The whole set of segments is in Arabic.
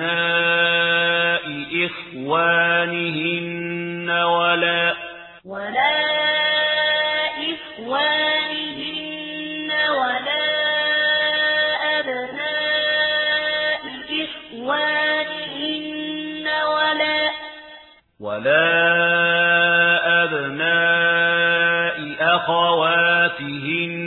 أبناء إخوانهن ولا ولا إخوانهن ولا أبناء إخوانهن ولا ولا أبناء أخواتهن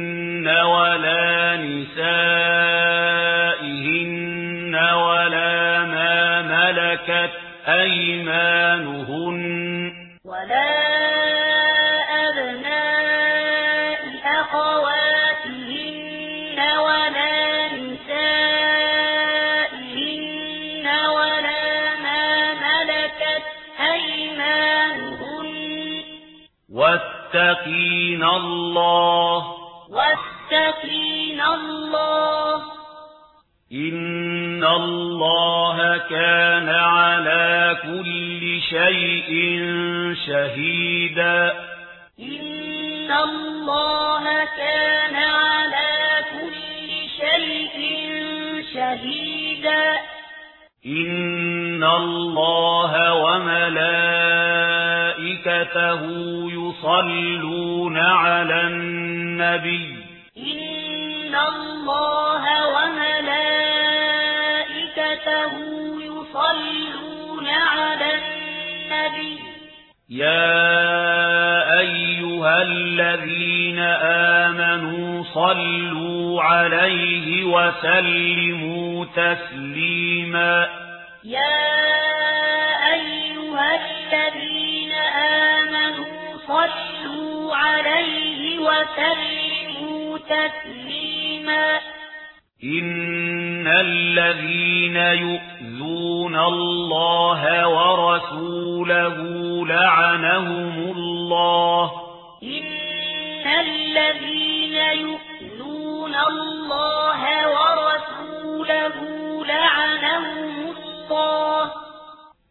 واتقين الله واتقين الله إن الله كان على كل شيء شهيدا إن الله كان على كل شيء شهيدا إن الله وملائكته الملائكته يصلون على النبي. إن الله وملائكته يصلون على النبي. يا أيها الذين آمنوا صلوا عليه وسلموا تسليما. يا أيها الذين صلوا عليه وسلموا تسليما. إن الذين يؤذون الله ورسوله لعنهم الله. إن الذين يؤذون الله ورسوله لعنهم الله.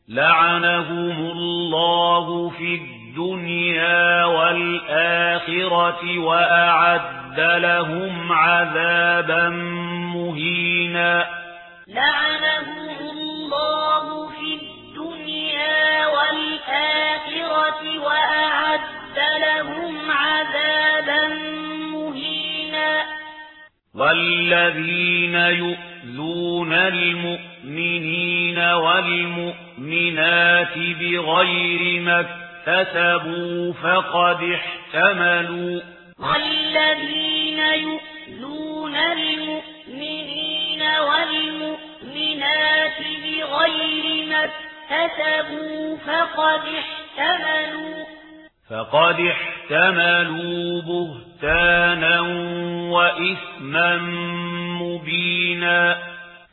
لعنهم الله في الدنيا الدنيا والآخرة وأعد لهم عذابا مهينا. لعنه الله في الدنيا والآخرة وأعد لهم عذابا مهينا. والذين يؤذون المؤمنين والمؤمنات بغير مكتب كَتَبُوا فقد احتملوا. والذين يؤذون المؤمنين والمؤمنات بغير ما اكتسبوا فقد احتملوا. فقد احتملوا بهتانا وإثما مبينا.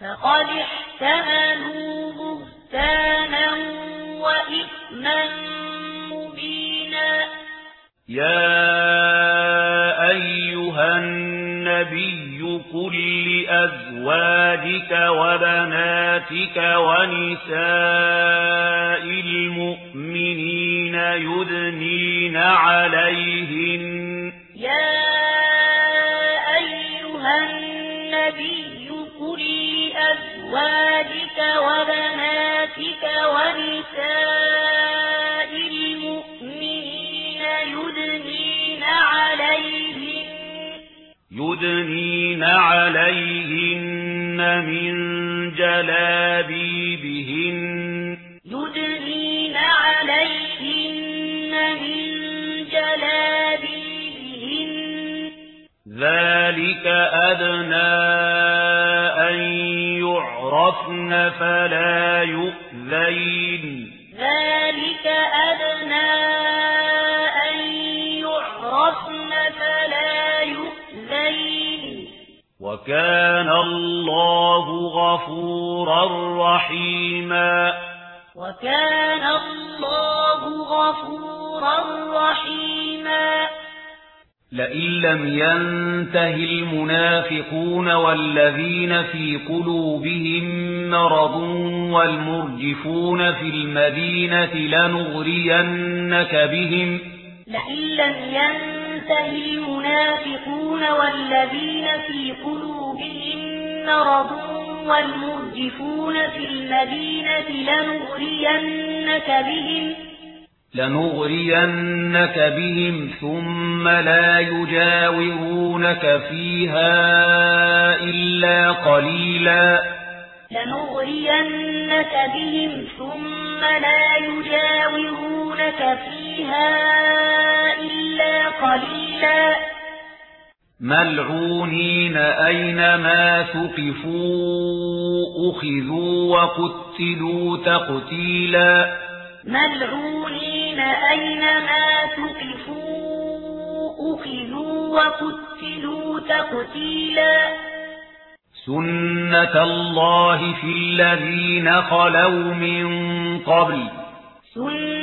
فقد احتملوا بهتانا وإثما مبينا يا أيها النبي قل لأزواجك وبناتك ونساء المؤمنين يدنين عليهن يا من جلابيبهن. يدرين عليهن من جلابيبهن. ذلك أدنى أن يعرفن فلا يؤذين. ذلك أدنى وكان الله غفورا رحيما. وكان الله غفورا رحيما. لئن لم ينته المنافقون والذين في قلوبهم مرض والمرجفون في المدينة لنغرينك بهم. لئن لم ينته ينتهي المنافقون والذين في قلوبهم مرض والمرجفون في المدينة لنغرينك بهم لنغرينك بهم ثم لا يجاورونك فيها إلا قليلا. لنغرينك بهم ثم لا يجاورونك فيها إلا قليلا. ملعونين أينما ثقفوا؟ أخذوا وقتلوا تقتيلا. ملعونين أينما ثقفوا؟ أخذوا وقتلوا تقتيلا. سُنَّةَ اللَّهِ فِي الَّذِينَ خَلَوْا مِن قَبْلُ. سُنَّةَ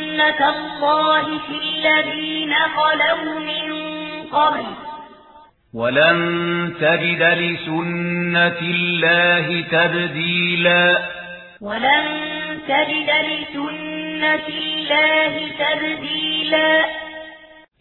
ولن تجد لسنة الله تبديلا. ولن تجد لسنة الله تبديلا.